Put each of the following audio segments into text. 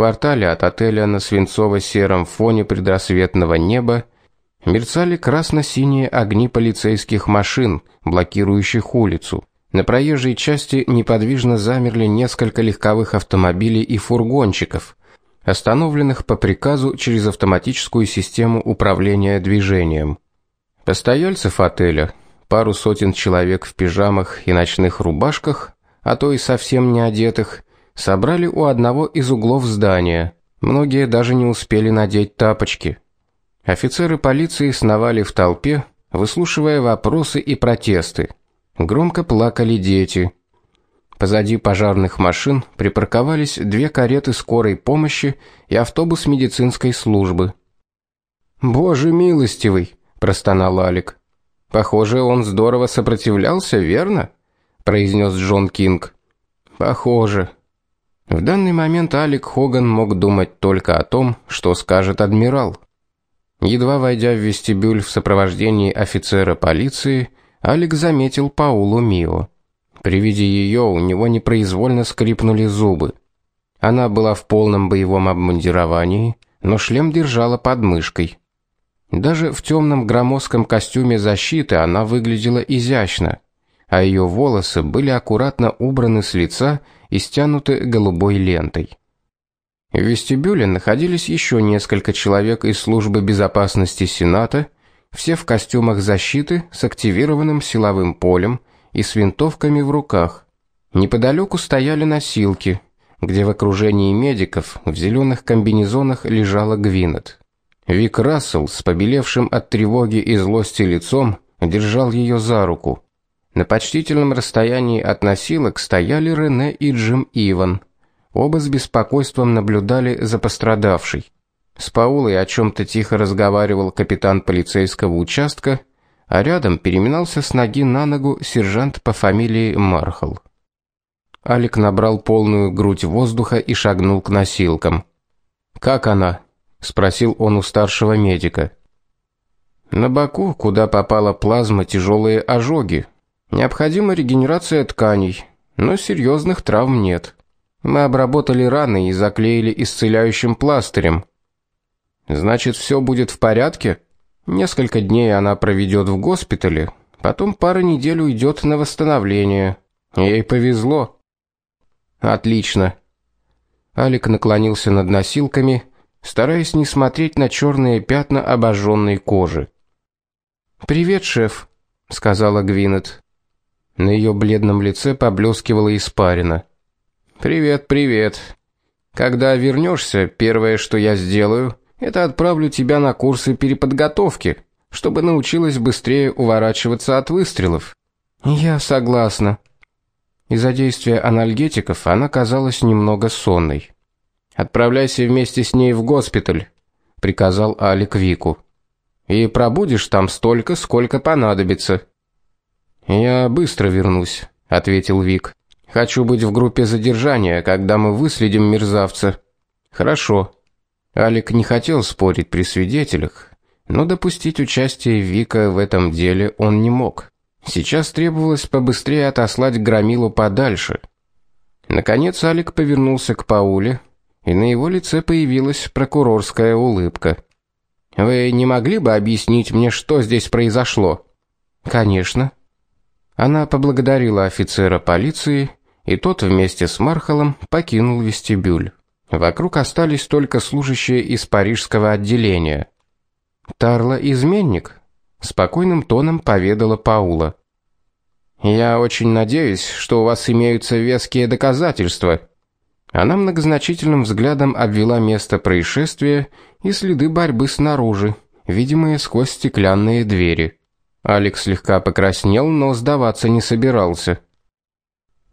квартале от отеля на свинцово-сером фоне предрассветного неба мерцали красно-синие огни полицейских машин, блокирующих улицу. На проезжей части неподвижно замерли несколько легковых автомобилей и фургончиков, остановленных по приказу через автоматическую систему управления движением. Постояльцев отеля, пару сотен человек в пижамах и ночных рубашках, а то и совсем не одетых, собрали у одного из углов здания. Многие даже не успели надеть тапочки. Офицеры полиции сновали в толпе, выслушивая вопросы и протесты. Громко плакали дети. Позади пожарных машин припарковались две кареты скорой помощи и автобус медицинской службы. Боже милостивый, простонал Алик. Похоже, он здорово сопротивлялся, верно? произнес Джон Кинг. Похоже. В данный момент Алик Хоган мог думать только о том, что скажет адмирал. Едва войдя в вестибюль в сопровождении офицера полиции, Алик заметил Паулу Мио. При виде ее у него непроизвольно скрипнули зубы. Она была в полном боевом обмундировании, но шлем держала под мышкой. Даже в темном громоздком костюме защиты она выглядела изящно, а ее волосы были аккуратно убраны с лица и стянуты голубой лентой. В вестибюле находились еще несколько человек из службы безопасности Сената, все в костюмах защиты с активированным силовым полем и с винтовками в руках. Неподалеку стояли носилки, где в окружении медиков в зеленых комбинезонах лежала Гвинет. Вик Рассел с побелевшим от тревоги и злости лицом держал ее за руку. На почтительном расстоянии от носилок стояли Рене и Джим Иван. Оба с беспокойством наблюдали за пострадавшей. С Паулой о чем то тихо разговаривал капитан полицейского участка, а рядом переминался с ноги на ногу сержант по фамилии Мархал. Алик набрал полную грудь воздуха и шагнул к носилкам. "Как она?" спросил он у старшего медика. На боку, куда попала плазма, тяжелые ожоги. Необходима регенерация тканей, но серьезных травм нет. Мы обработали раны и заклеили исцеляющим пластырем. Значит, все будет в порядке? Несколько дней она проведет в госпитале, потом пара недель уйдет на восстановление. Ей повезло. Отлично. Алик наклонился над носилками, стараясь не смотреть на черные пятна обожженной кожи. "Привет, шеф", сказала Гвинет. На ее бледном лице поблескивала испарина. "Привет, привет. Когда вернешься, первое, что я сделаю, это отправлю тебя на курсы переподготовки, чтобы научилась быстрее уворачиваться от выстрелов. Я согласна. Из-за действия анальгетиков она казалась немного сонной. Отправляйся вместе с ней в госпиталь, приказал Алик Вику. И пробудешь там столько, сколько понадобится. Я быстро вернусь, ответил Вик. Хочу быть в группе задержания, когда мы выследим мерзавца. Хорошо. Алик не хотел спорить при свидетелях, но допустить участие Вика в этом деле он не мог. Сейчас требовалось побыстрее отослать Громилу подальше. Наконец Алик повернулся к Пауле, и на его лице появилась прокурорская улыбка. Вы не могли бы объяснить мне, что здесь произошло? Конечно. Она поблагодарила офицера полиции, и тот вместе с Мархалом покинул вестибюль. Вокруг остались только служащие из парижского отделения. Тарла изменник, спокойным тоном поведала Паула. Я очень надеюсь, что у вас имеются веские доказательства. Она многозначительным взглядом обвела место происшествия и следы борьбы снаружи, видимые сквозь стеклянные двери. Алекс слегка покраснел, но сдаваться не собирался.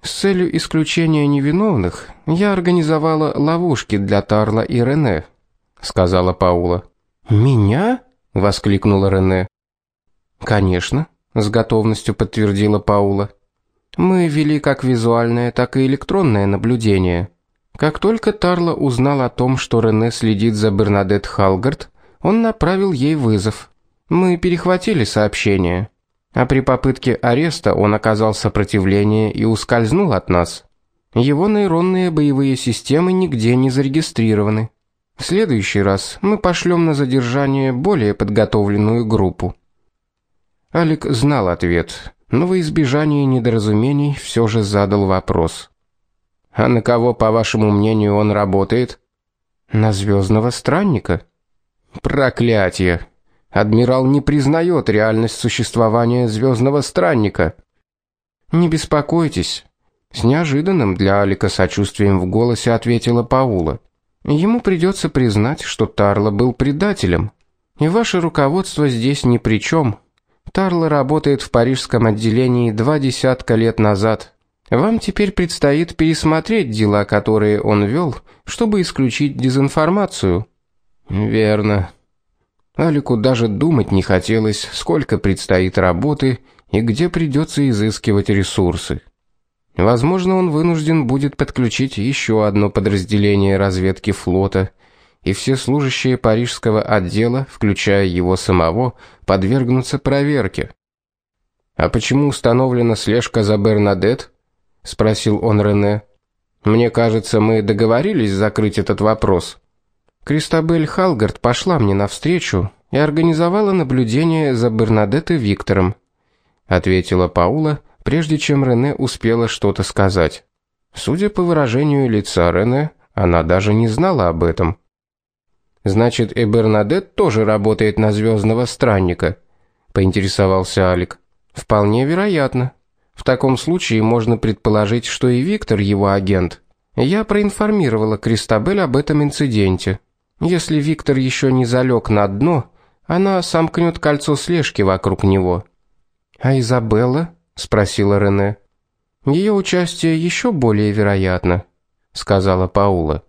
С целью исключения невиновных я организовала ловушки для Тарла и Рене, сказала Паула. Меня? воскликнула Рене. Конечно, с готовностью подтвердила Паула. Мы вели как визуальное, так и электронное наблюдение. Как только Тарла узнал о том, что Рене следит за Бернадет Халгард, он направил ей вызов. Мы перехватили сообщение а при попытке ареста он оказал сопротивление и ускользнул от нас. Его нейронные боевые системы нигде не зарегистрированы. В следующий раз мы пошлем на задержание более подготовленную группу. Алик знал ответ, но во избежание недоразумений все же задал вопрос. А на кого, по вашему мнению, он работает? На звездного странника. Проклятие. Адмирал не признает реальность существования звездного странника. Не беспокойтесь, с неожиданным для Алика сочувствием в голосе ответила Паула. Ему придется признать, что Тарло был предателем. И ваше руководство здесь ни при чем. Тарло работает в парижском отделении два десятка лет назад. Вам теперь предстоит пересмотреть дела, которые он вел, чтобы исключить дезинформацию. Верно. Алику даже думать не хотелось, сколько предстоит работы и где придется изыскивать ресурсы. Возможно, он вынужден будет подключить еще одно подразделение разведки флота, и все служащие парижского отдела, включая его самого, подвергнутся проверке. А почему установлена слежка за Бернадет? спросил он Рене. Мне кажется, мы договорились закрыть этот вопрос. Кристабель Халгард пошла мне навстречу и организовала наблюдение за Бернадет и Виктором, ответила Паула прежде чем Рене успела что-то сказать. Судя по выражению лица Рене, она даже не знала об этом. Значит, и Бернадет тоже работает на звездного странника, поинтересовался Алик. Вполне вероятно. В таком случае можно предположить, что и Виктор его агент. Я проинформировала Кристабель об этом инциденте. Если Виктор еще не залег на дно, она сомкнет кольцо слежки вокруг него. А Изабелла? спросила Рене. Ее участие еще более вероятно, сказала Паула.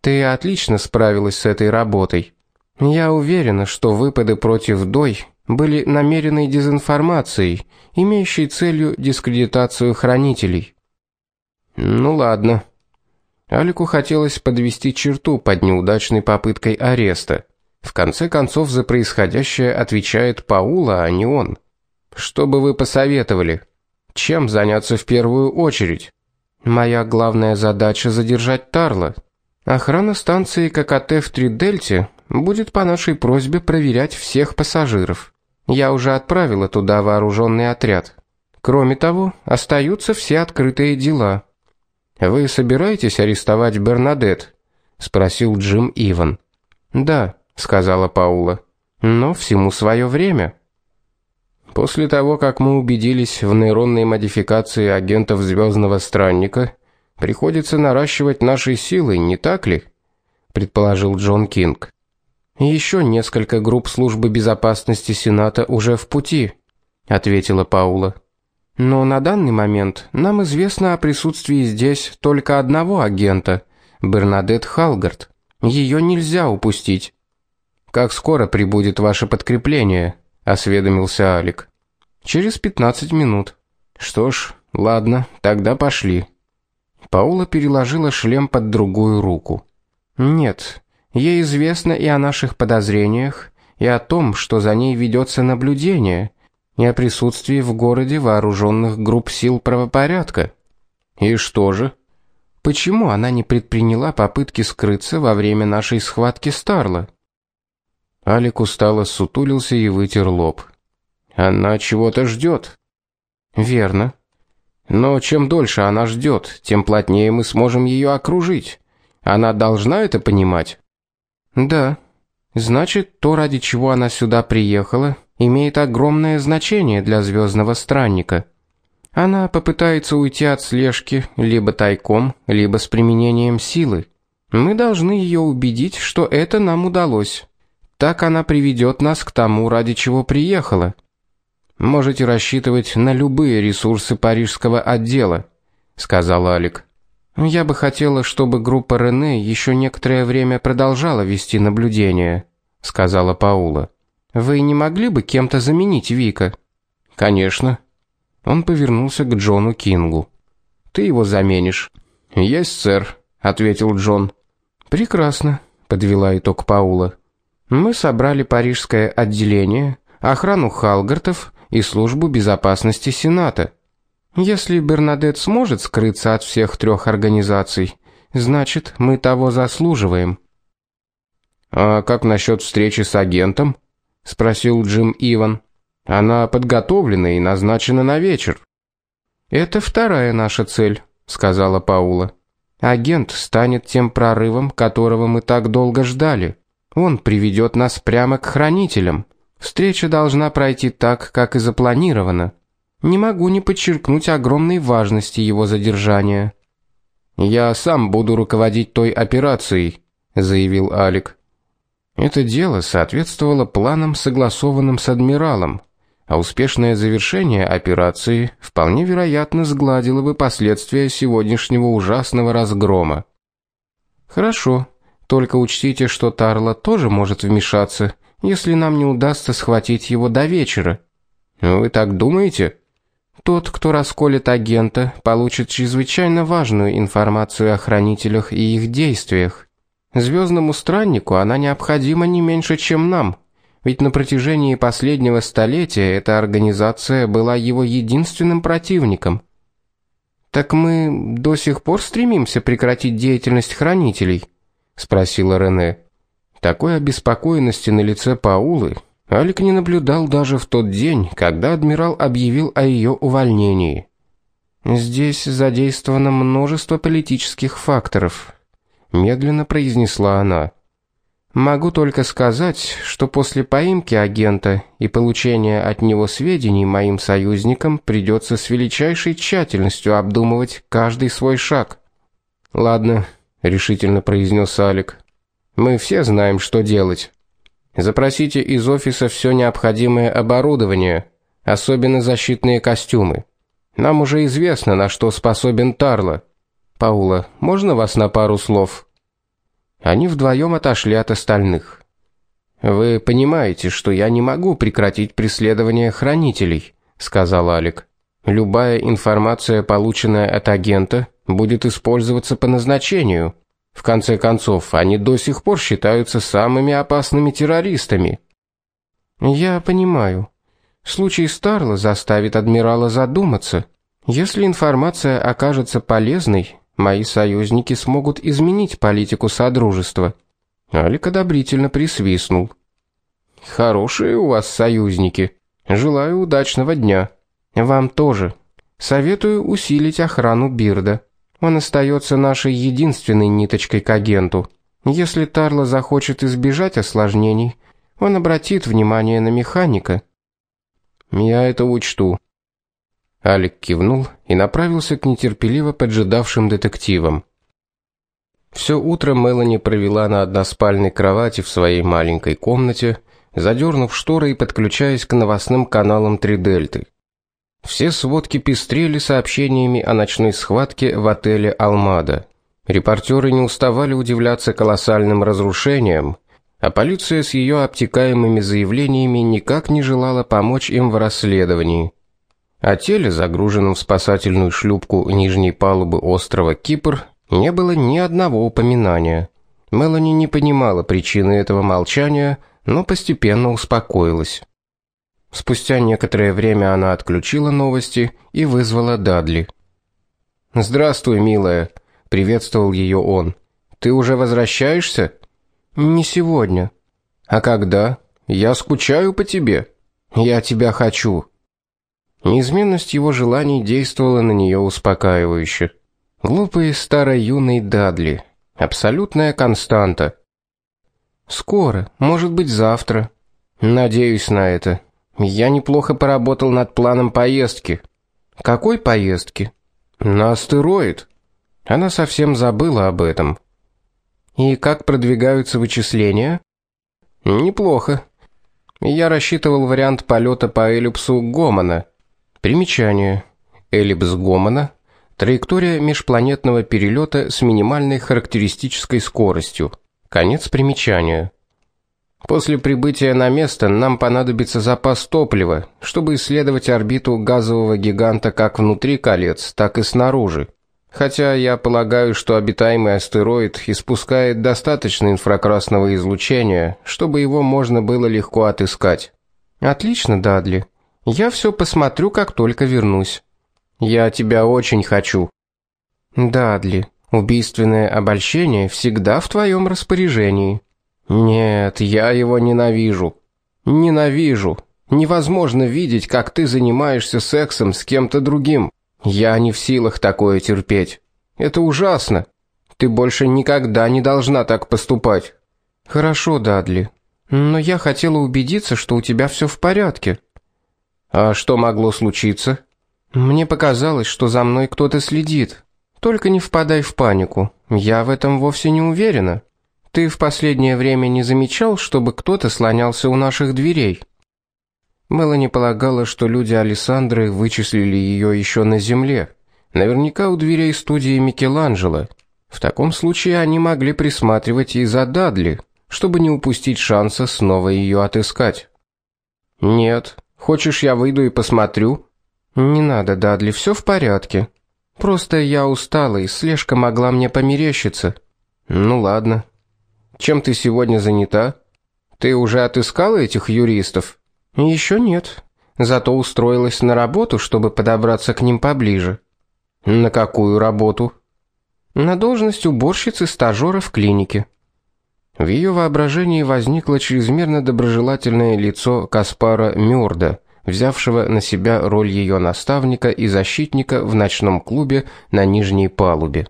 Ты отлично справилась с этой работой. Я уверена, что выпады против Дой были намеренной дезинформацией, имеющей целью дискредитацию хранителей. Ну ладно. Алику хотелось подвести черту под неудачной попыткой ареста. В конце концов за происходящее отвечает Паула, а не он. Что бы вы посоветовали? Чем заняться в первую очередь? Моя главная задача задержать Тарла. Охрана станции ККТ в Тридельте будет по нашей просьбе проверять всех пассажиров. Я уже отправила туда вооруженный отряд. Кроме того, остаются все открытые дела. Вы собираетесь арестовать Бернадет? спросил Джим Иван. Да, сказала Паула. Но всему свое время. После того, как мы убедились в нейронной модификации агентов звездного странника, приходится наращивать наши силы, не так ли? предположил Джон Кинг. Еще несколько групп службы безопасности Сената уже в пути, ответила Паула. Но на данный момент нам известно о присутствии здесь только одного агента, Бернадет Халгард. Ее нельзя упустить. Как скоро прибудет ваше подкрепление? осведомился Алик. Через 15 минут. Что ж, ладно, тогда пошли. Паула переложила шлем под другую руку. Нет, ей известно и о наших подозрениях, и о том, что за ней ведется наблюдение, и о присутствии в городе вооруженных групп сил правопорядка. И что же? Почему она не предприняла попытки скрыться во время нашей схватки с Тарла? Алик устало сутулился и вытер лоб. Она чего-то ждет. Верно. Но чем дольше она ждет, тем плотнее мы сможем ее окружить. Она должна это понимать. Да. Значит, то, ради чего она сюда приехала, имеет огромное значение для звездного странника. Она попытается уйти от слежки либо тайком, либо с применением силы. Мы должны ее убедить, что это нам удалось. Так она приведет нас к тому, ради чего приехала. Можете рассчитывать на любые ресурсы парижского отдела, сказал Алик. Я бы хотела, чтобы группа Рене еще некоторое время продолжала вести наблюдение, сказала Паула. Вы не могли бы кем-то заменить Вика? Конечно. Он повернулся к Джону Кингу. Ты его заменишь? Есть, сэр, ответил Джон. Прекрасно, подвела итог Паула. Мы собрали парижское отделение, охрану Халгартов и службу безопасности Сената. Если Бернадет сможет скрыться от всех трех организаций, значит, мы того заслуживаем. А как насчет встречи с агентом? Спросил Джим Иван. Она подготовлена и назначена на вечер. Это вторая наша цель, сказала Паула. Агент станет тем прорывом, которого мы так долго ждали. Он приведет нас прямо к хранителям. Встреча должна пройти так, как и запланировано. Не могу не подчеркнуть огромной важности его задержания. Я сам буду руководить той операцией, заявил Алик. Это дело соответствовало планам, согласованным с адмиралом, а успешное завершение операции вполне вероятно сгладило бы последствия сегодняшнего ужасного разгрома. Хорошо, только учтите, что Тарла тоже может вмешаться, если нам не удастся схватить его до вечера. Вы так думаете? Тот, кто расколет агента, получит чрезвычайно важную информацию о хранителях и их действиях. Звездному страннику она необходима не меньше, чем нам. Ведь на протяжении последнего столетия эта организация была его единственным противником. Так мы до сих пор стремимся прекратить деятельность хранителей, спросила Рене. Такой обеспокоенности на лице Паулы Алик не наблюдал даже в тот день, когда адмирал объявил о ее увольнении. Здесь задействовано множество политических факторов, медленно произнесла она. Могу только сказать, что после поимки агента и получения от него сведений моим союзникам придется с величайшей тщательностью обдумывать каждый свой шаг. Ладно, решительно произнес Алик. Мы все знаем, что делать. Запросите из офиса все необходимое оборудование, особенно защитные костюмы. Нам уже известно, на что способен Тарло. Паула, можно вас на пару слов? Они вдвоем отошли от остальных. Вы понимаете, что я не могу прекратить преследование хранителей, сказал Алик. Любая информация, полученная от агента, будет использоваться по назначению. В конце концов, они до сих пор считаются самыми опасными террористами. Я понимаю. Случай Старла заставит адмирала задуматься. Если информация окажется полезной, Мои союзники смогут изменить политику содружества. Алик одобрительно присвистнул. Хорошие у вас союзники. Желаю удачного дня. Вам тоже. Советую усилить охрану Бирда. Он остается нашей единственной ниточкой к агенту. Если Тарла захочет избежать осложнений, он обратит внимание на механика. Я это учту. Алик кивнул и направился к нетерпеливо поджидавшим детективам. Все утро Мелани провела на односпальной кровати в своей маленькой комнате, задернув шторы и подключаясь к новостным каналам Три Дельты. Все сводки пестрели сообщениями о ночной схватке в отеле Алмада. Репортеры не уставали удивляться колоссальным разрушениям, а полиция с ее обтекаемыми заявлениями никак не желала помочь им в расследовании. О теле, загруженном в спасательную шлюпку нижней палубы острова Кипр, не было ни одного упоминания. Мелани не понимала причины этого молчания, но постепенно успокоилась. Спустя некоторое время она отключила новости и вызвала Дадли. "Здравствуй, милая", приветствовал ее он. "Ты уже возвращаешься?" "Не сегодня". "А когда? Я скучаю по тебе. Я тебя хочу". Неизменность его желаний действовала на нее успокаивающе. Глупый старый юный Дадли, абсолютная константа. Скоро, может быть, завтра. Надеюсь на это. Я неплохо поработал над планом поездки. Какой поездки? На астероид. Она совсем забыла об этом. И как продвигаются вычисления? Неплохо. Я рассчитывал вариант полета по эллипсу Гомона Примечание. Эллипс Гомона траектория межпланетного перелета с минимальной характеристической скоростью. Конец примечания. После прибытия на место нам понадобится запас топлива, чтобы исследовать орбиту газового гиганта как внутри колец, так и снаружи. Хотя я полагаю, что обитаемый астероид испускает достаточно инфракрасного излучения, чтобы его можно было легко отыскать. Отлично, Дадли. Я все посмотрю, как только вернусь. Я тебя очень хочу. Дадли, убийственное обольщение всегда в твоем распоряжении. Нет, я его ненавижу. Ненавижу. Невозможно видеть, как ты занимаешься сексом с кем-то другим. Я не в силах такое терпеть. Это ужасно. Ты больше никогда не должна так поступать. Хорошо, Дадли. Но я хотела убедиться, что у тебя все в порядке. А что могло случиться? Мне показалось, что за мной кто-то следит. Только не впадай в панику. Я в этом вовсе не уверена. Ты в последнее время не замечал, чтобы кто-то слонялся у наших дверей? Мелани полагала, что люди Александры вычислили ее еще на земле. Наверняка у дверей студии Микеланджело. В таком случае они могли присматривать и за Дадли, чтобы не упустить шанса снова ее отыскать. Нет, хочешь я выйду и посмотрю? Не надо, Дадли, все в порядке. Просто я устала, и слежка могла мне померещиться. Ну ладно. Чем ты сегодня занята? Ты уже отыскала этих юристов? Еще нет. Зато устроилась на работу, чтобы подобраться к ним поближе. На какую работу? На должность уборщицы стажера в клинике. В ее воображении возникло чрезмерно доброжелательное лицо Каспара Мёрда, взявшего на себя роль ее наставника и защитника в ночном клубе на нижней палубе.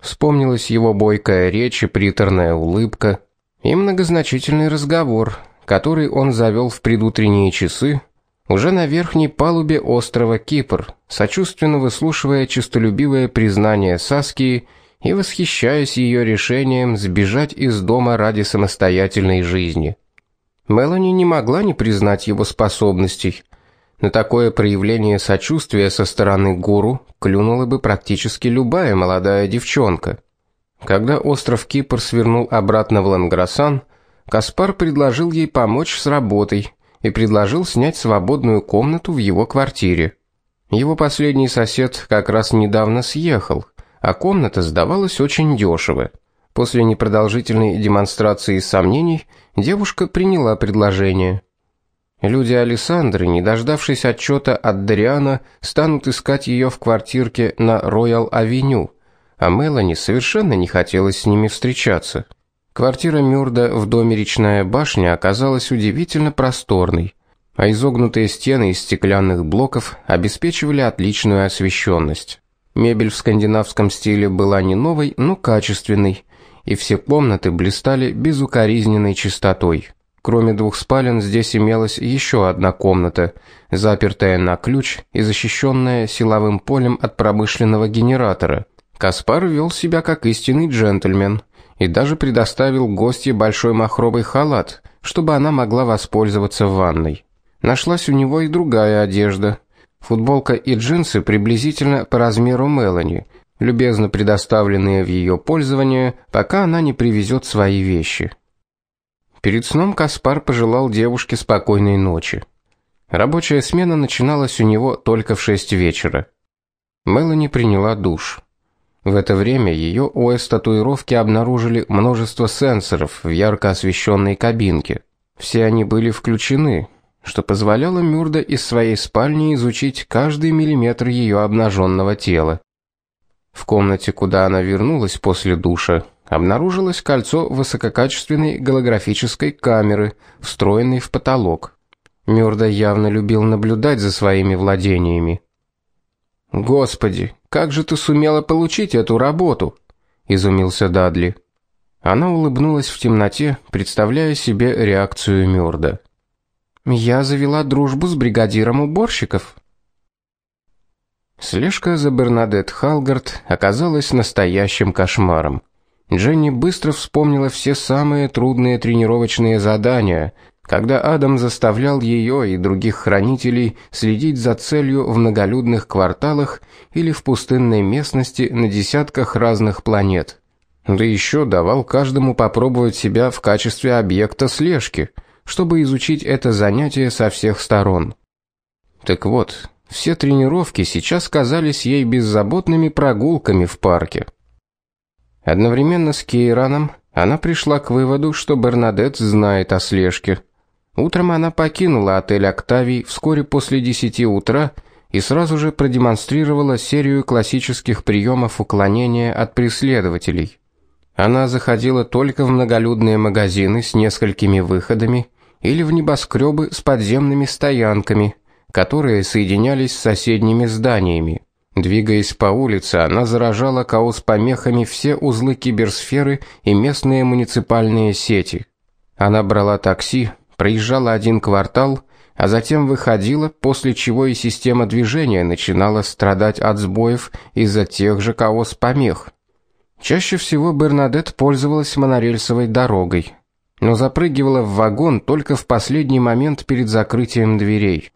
Вспомнилась его бойкая речь и приторная улыбка, и многозначительный разговор, который он завел в предутренние часы уже на верхней палубе острова Кипр, сочувственно выслушивая честолюбивое признание Саски и восхищаясь ее решением сбежать из дома ради самостоятельной жизни. Мелани не могла не признать его способностей. На такое проявление сочувствия со стороны гуру клюнула бы практически любая молодая девчонка. Когда остров Кипр свернул обратно в Ланграсан, Каспар предложил ей помочь с работой и предложил снять свободную комнату в его квартире. Его последний сосед как раз недавно съехал, а комната сдавалась очень дешево. После непродолжительной демонстрации сомнений девушка приняла предложение. Люди Александры, не дождавшись отчета от Дариана, станут искать ее в квартирке на Роял-авеню, а Мелани совершенно не хотелось с ними встречаться. Квартира Мюрда в доме Речная башня оказалась удивительно просторной, а изогнутые стены из стеклянных блоков обеспечивали отличную освещенность. Мебель в скандинавском стиле была не новой, но качественной, и все комнаты блистали безукоризненной чистотой. Кроме двух спален здесь имелась еще одна комната, запертая на ключ и защищенная силовым полем от промышленного генератора. Каспар вел себя как истинный джентльмен – и даже предоставил гостье большой махровый халат, чтобы она могла воспользоваться ванной. Нашлась у него и другая одежда. Футболка и джинсы приблизительно по размеру Мелани, любезно предоставленные в ее пользование, пока она не привезет свои вещи. Перед сном Каспар пожелал девушке спокойной ночи. Рабочая смена начиналась у него только в шесть вечера. Мелани приняла душ. В это время ее ОС-татуировки обнаружили множество сенсоров в ярко освещенной кабинке. Все они были включены, что позволяло Мюрда из своей спальни изучить каждый миллиметр ее обнаженного тела. В комнате, куда она вернулась после душа, обнаружилось кольцо высококачественной голографической камеры, встроенной в потолок. Мюрда явно любил наблюдать за своими владениями. Господи, как же ты сумела получить эту работу? изумился Дадли. Она улыбнулась в темноте, представляя себе реакцию Мёрда. Я завела дружбу с бригадиром уборщиков. Слежка за Бернадет Халгард оказалась настоящим кошмаром. Дженни быстро вспомнила все самые трудные тренировочные задания, когда Адам заставлял ее и других хранителей следить за целью в многолюдных кварталах или в пустынной местности на десятках разных планет. Да еще давал каждому попробовать себя в качестве объекта слежки, чтобы изучить это занятие со всех сторон. Так вот, все тренировки сейчас казались ей беззаботными прогулками в парке. Одновременно с Кейраном она пришла к выводу, что Бернадет знает о слежке. Утром она покинула отель Октавий вскоре после 10 утра и сразу же продемонстрировала серию классических приемов уклонения от преследователей. Она заходила только в многолюдные магазины с несколькими выходами или в небоскребы с подземными стоянками, которые соединялись с соседними зданиями. Двигаясь по улице, она заражала хаос помехами все узлы киберсферы и местные муниципальные сети. Она брала такси, проезжала один квартал, а затем выходила, после чего и система движения начинала страдать от сбоев из-за тех же хаос помех. Чаще всего Бернадет пользовалась монорельсовой дорогой, но запрыгивала в вагон только в последний момент перед закрытием дверей.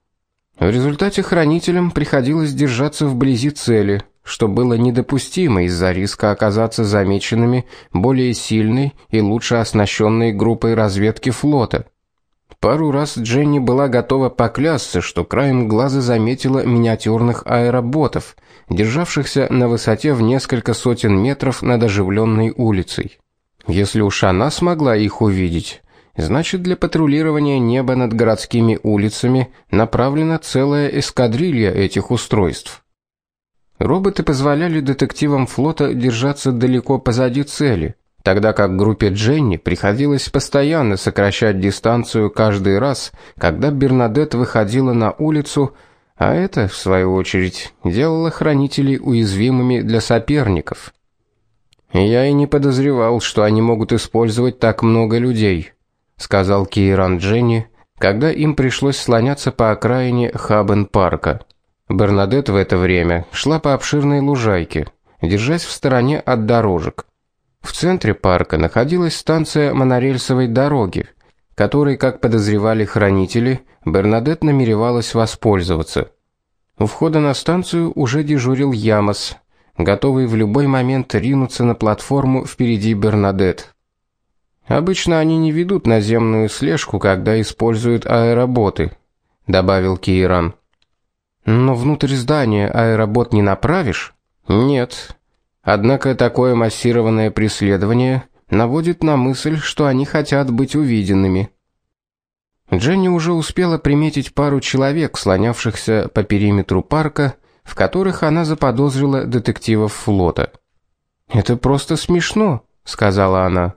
В результате хранителям приходилось держаться вблизи цели, что было недопустимо из-за риска оказаться замеченными более сильной и лучше оснащенной группой разведки флота. Пару раз Дженни была готова поклясться, что краем глаза заметила миниатюрных аэроботов, державшихся на высоте в несколько сотен метров над оживленной улицей. Если уж она смогла их увидеть, значит, для патрулирования неба над городскими улицами направлена целая эскадрилья этих устройств. Роботы позволяли детективам флота держаться далеко позади цели, тогда как группе Дженни приходилось постоянно сокращать дистанцию каждый раз, когда Бернадет выходила на улицу, а это в свою очередь делало хранителей уязвимыми для соперников. Я и не подозревал, что они могут использовать так много людей, сказал Кейран Дженни, когда им пришлось слоняться по окраине Хабен-парка. Бернадет в это время шла по обширной лужайке, держась в стороне от дорожек. В центре парка находилась станция монорельсовой дороги, которой, как подозревали хранители, Бернадет намеревалась воспользоваться. У входа на станцию уже дежурил Ямос, готовый в любой момент ринуться на платформу впереди Бернадет. Обычно они не ведут наземную слежку, когда используют аэроботы, добавил Киран. Но внутрь здания аэробот не направишь? Нет, Однако такое массированное преследование наводит на мысль, что они хотят быть увиденными. Дженни уже успела приметить пару человек, слонявшихся по периметру парка, в которых она заподозрила детективов флота. "Это просто смешно", сказала она.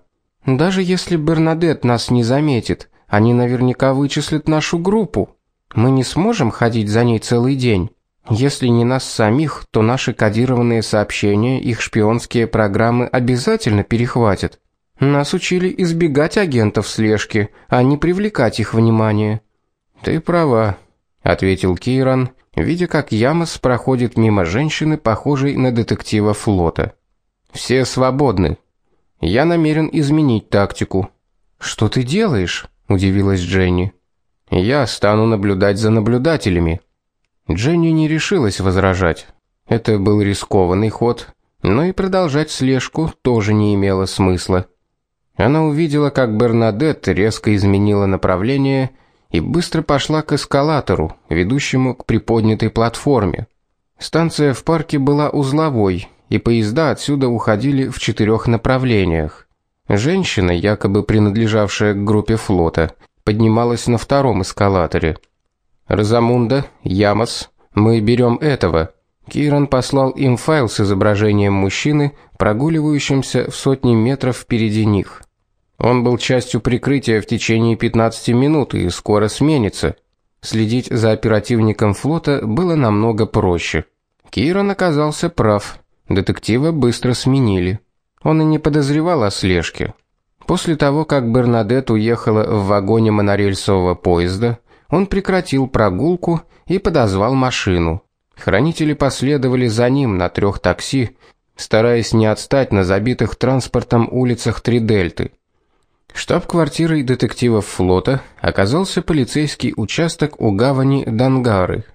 "Даже если Бернадет нас не заметит, они наверняка вычислят нашу группу. Мы не сможем ходить за ней целый день". Если не нас самих, то наши кодированные сообщения их шпионские программы обязательно перехватят. Нас учили избегать агентов слежки, а не привлекать их внимание. Ты права, ответил Кейран, видя, как Ямос проходит мимо женщины, похожей на детектива флота. Все свободны. Я намерен изменить тактику. Что ты делаешь? удивилась Дженни. Я стану наблюдать за наблюдателями. Дженни не решилась возражать. Это был рискованный ход, но и продолжать слежку тоже не имело смысла. Она увидела, как Бернадетт резко изменила направление и быстро пошла к эскалатору, ведущему к приподнятой платформе. Станция в парке была узловой, и поезда отсюда уходили в четырех направлениях. Женщина, якобы принадлежавшая к группе флота, поднималась на втором эскалаторе. Разамунда, Ямос, мы берем этого. Киран послал им файл с изображением мужчины, прогуливающимся в сотни метров впереди них. Он был частью прикрытия в течение 15 минут и скоро сменится. Следить за оперативником флота было намного проще. Киран оказался прав. Детектива быстро сменили. Он и не подозревал о слежке. После того, как Бернадет уехала в вагоне монорельсового поезда, он прекратил прогулку и подозвал машину. Хранители последовали за ним на трех такси, стараясь не отстать на забитых транспортом улицах Тридельты. Штаб-квартирой детективов флота оказался полицейский участок у гавани Дангары.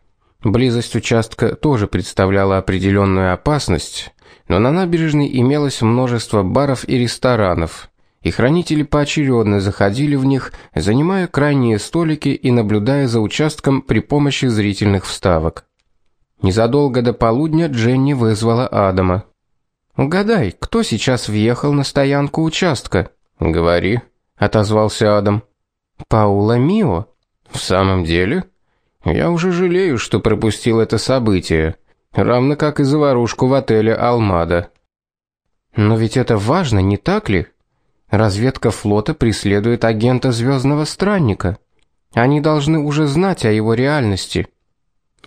Близость участка тоже представляла определенную опасность, но на набережной имелось множество баров и ресторанов, и хранители поочередно заходили в них, занимая крайние столики и наблюдая за участком при помощи зрительных вставок. Незадолго до полудня Дженни вызвала Адама. "Угадай, кто сейчас въехал на стоянку участка?" "Говори", отозвался Адам. "Паула Мио". "В самом деле?" Я уже жалею, что пропустил это событие, равно как и заварушку в отеле Алмада. Но ведь это важно, не так ли? Разведка флота преследует агента Звездного странника. Они должны уже знать о его реальности.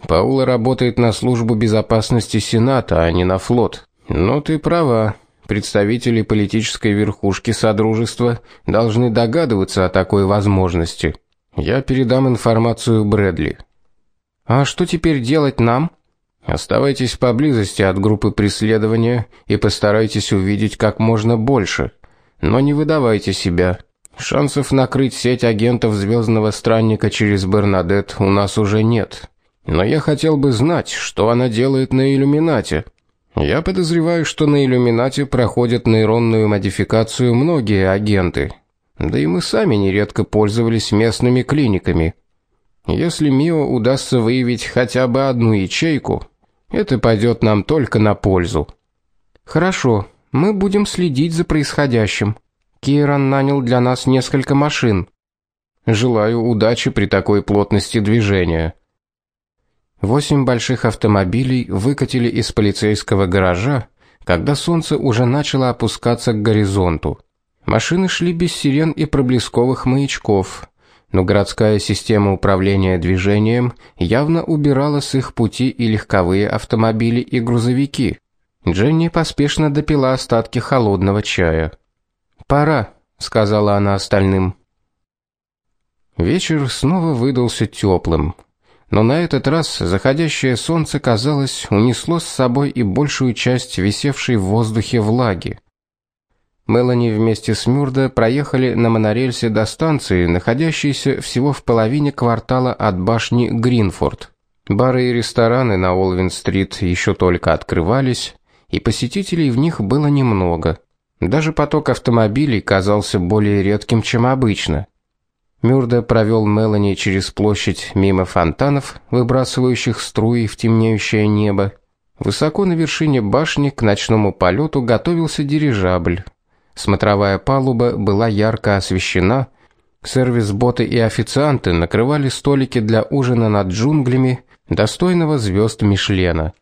Паула работает на службу безопасности Сената, а не на флот. Но ты права. Представители политической верхушки содружества должны догадываться о такой возможности. Я передам информацию Брэдли. А что теперь делать нам? Оставайтесь поблизости от группы преследования и постарайтесь увидеть как можно больше, но не выдавайте себя. Шансов накрыть сеть агентов Звездного странника через Бернадет у нас уже нет. Но я хотел бы знать, что она делает на иллюминате. Я подозреваю, что на иллюминате проходят нейронную модификацию многие агенты. Да и мы сами нередко пользовались местными клиниками. Если Мио удастся выявить хотя бы одну ячейку, это пойдет нам только на пользу. Хорошо, мы будем следить за происходящим. Киран нанял для нас несколько машин. Желаю удачи при такой плотности движения. Восемь больших автомобилей выкатили из полицейского гаража, когда солнце уже начало опускаться к горизонту. Машины шли без сирен и проблесковых маячков, но городская система управления движением явно убирала с их пути и легковые автомобили, и грузовики. Дженни поспешно допила остатки холодного чая. "Пора", сказала она остальным. Вечер снова выдался теплым. Но на этот раз заходящее солнце, казалось, унесло с собой и большую часть висевшей в воздухе влаги. Мелани вместе с Мюрда проехали на монорельсе до станции, находящейся всего в половине квартала от башни Гринфорд. Бары и рестораны на Олвин-стрит еще только открывались, и посетителей в них было немного. Даже поток автомобилей казался более редким, чем обычно. Мюрда провел Мелани через площадь мимо фонтанов, выбрасывающих струи в темнеющее небо. Высоко на вершине башни к ночному полету готовился дирижабль. Смотровая палуба была ярко освещена. Сервис-боты и официанты накрывали столики для ужина над джунглями, достойного звезд Мишлена.